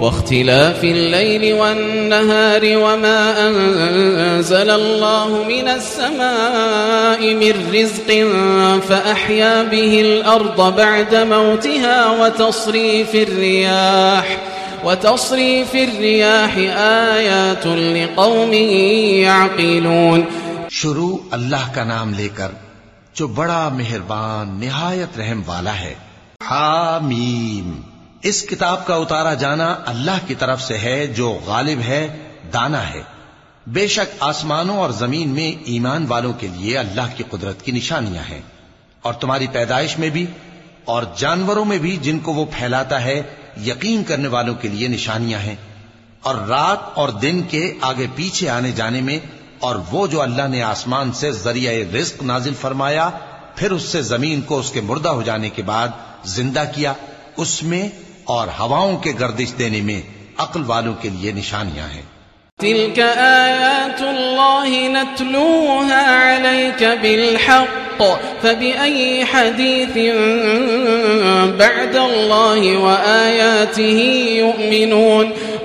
واختلاف الليل والنهار وما أنزل الله من السماء من رزق فأحيا به الأرض بعد موتها وتصريف الرياح وتصريف الرياح آيات لقوم يعقلون شروع اللہ کا نام لے کر جو بڑا مہربان نہایت رحم والا ہے۔ حامیم۔ اس کتاب کا اتارا جانا اللہ کی طرف سے ہے جو غالب ہے، دانا ہے۔ بے شک آسمانوں اور زمین میں ایمان والوں کے لیے اللہ کی قدرت کی نشانیاں ہیں۔ اور تمہاری پیدائش میں بھی، اور جانوروں میں بھی جن کو وہ پھیلاتا ہے، یقین کرنے والوں کے لیے نشانیاں ہیں۔ اور رات اور دن کے آگے پیچھے آنے جانے میں، اور وہ جو اللہ نے آسمان سے ذریعہ رزق نازل فرمایا، پھر اس سے زمین کو اس کے مردہ ہو جانے کے بعد زندہ کیا، اس میں اور ہواؤں کے گردش دینے میں عقل والوں کے لیے نشانیاں ہیں۔ تلك آيات الله نتلوها عليك بالحق فبأي حديث بعد الله وآياته يؤمنون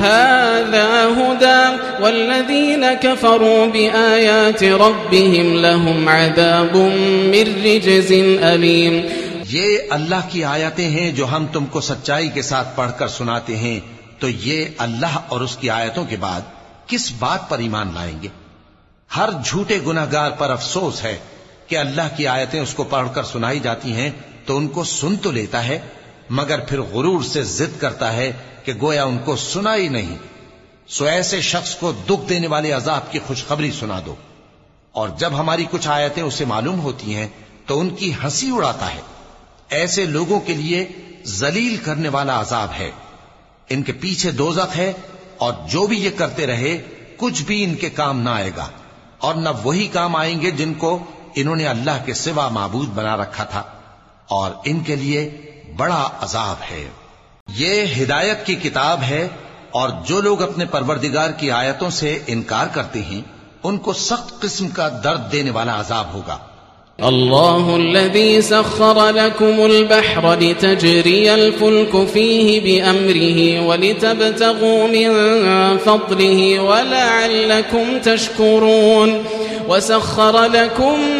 هذا هدى والذين كفروا بآيات ربهم لهم عذاب من رجز أليم. یہ اللہ کی آیتیں ہیں جو ہم تم کو سچائی کے ساتھ پڑھ کر سناتے ہیں، تو یہ اللہ اور اس کی آیتوں کے بعد کس بات پر ایمان لائیں گے؟ ہر جھوٹے گناہ گار پر افسوس ہے کہ اللہ کی آیتیں اس کو پڑھ کر سنائی جاتی ہیں، تو ان کو سن تو لیتا ہے مگر پھر غرور سے ضد کرتا ہے کہ گویا ان کو سنا ہی نہیں۔ سو ایسے شخص کو دکھ دینے والے عذاب کی خوشخبری سنا دو۔ اور جب ہماری کچھ آیتیں اسے معلوم ہوتی ہیں، تو ان کی ہنسی اڑاتا ہے۔ ایسے لوگوں کے لیے ذلیل کرنے والا عذاب ہے۔ ان کے پیچھے دوزخ ہے اور جو بھی یہ کرتے رہے، کچھ بھی ان کے کام نہ آئے گا۔ اور نہ وہی کام آئیں گے جن کو انہوں نے اللہ کے سوا معبود بنا رکھا تھا۔ اور ان کے لیے بڑا عذاب ہے۔ یہ ہدایت کی کتاب ہے اور جو لوگ اپنے پروردگار کی آیتوں سے انکار کرتے ہیں، ان کو سخت قسم کا درد دینے والا عذاب ہوگا۔ الله الذي سخر لكم البحر لتجري الفلك فيه بأمره ولتبتغوا من فضله ولعلكم تشكرون وسخر لكم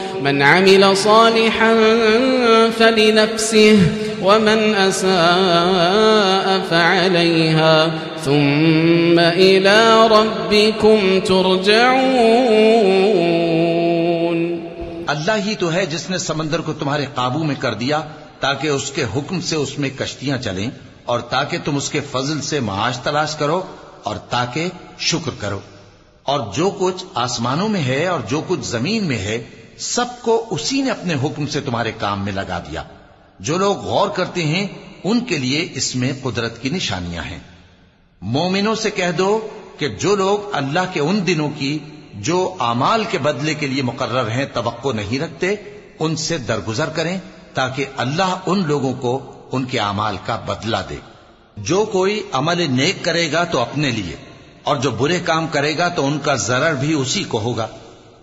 من عمل صالحا فلنفسه، ومن أساء فعليها، ثم إلى ربكم ترجعون۔ اللہ ہی تو ہے جس نے سمندر کو تمہارے قابو میں کر دیا، تاکہ اس کے حکم سے اس میں کشتیاں چلیں، اور تاکہ تم اس کے فضل سے معاش تلاش کرو، اور تاکہ شکر کرو۔ اور جو کچھ آسمانوں میں ہے اور جو کچھ زمین میں ہے سب کو اسی نے اپنے حکم سے تمہارے کام میں لگا دیا۔ جو لوگ غور کرتے ہیں، ان کے لیے اس میں قدرت کی نشانیاں ہیں۔ مومنوں سے کہہ دو کہ جو لوگ اللہ کے ان دنوں کی، جو اعمال کے بدلے کے لیے مقرر ہیں، توقع نہیں رکھتے، ان سے درگزر کریں تاکہ اللہ ان لوگوں کو ان کے اعمال کا بدلہ دے۔ جو کوئی عمل نیک کرے گا تو اپنے لیے، اور جو برے کام کرے گا تو ان کا ضرر بھی اسی کو ہوگا۔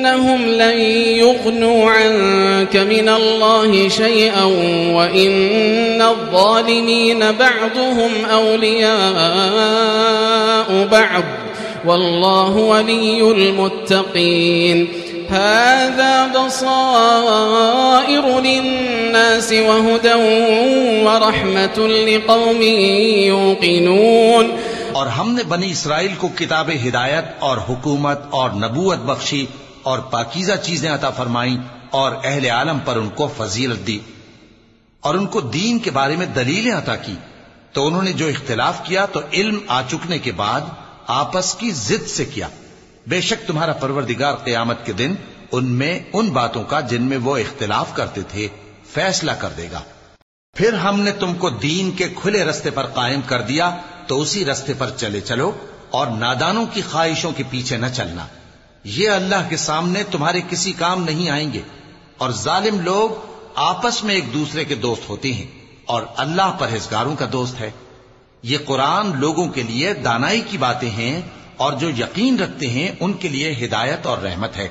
إنهم لن يغنوا عنك من الله شيئا وإن الظالمين بعضهم أولياء بعض والله ولي المتقين هذا بصائر للناس وهدى ورحمة لقوم يوقنون اور ہم نے بنی اسرائیل کو کتاب ہدایت اور حکومت اور نبوت بخشی اور پاکیزہ چیزیں عطا فرمائیں اور اہل عالم پر ان کو فضیلت دی۔ اور ان کو دین کے بارے میں دلیلیں عطا کی۔ تو انہوں نے جو اختلاف کیا تو علم آ چکنے کے بعد آپس کی ضد سے کیا۔ بے شک تمہارا پروردگار قیامت کے دن ان میں ان باتوں کا جن میں وہ اختلاف کرتے تھے فیصلہ کر دے گا۔ پھر ہم نے تم کو دین کے کھلے رستے پر قائم کر دیا تو اسی رستے پر چلے چلو اور نادانوں کی خواہشوں کے پیچھے نہ چلنا۔ یہ اللہ کے سامنے تمہارے کسی کام نہیں آئیں گے۔ اور ظالم لوگ آپس میں ایک دوسرے کے دوست ہوتے ہیں اور اللہ پرہیزگاروں کا دوست ہے۔ یہ قرآن لوگوں کے لیے دانائی کی باتیں ہیں اور جو یقین رکھتے ہیں ان کے لیے ہدایت اور رحمت ہے۔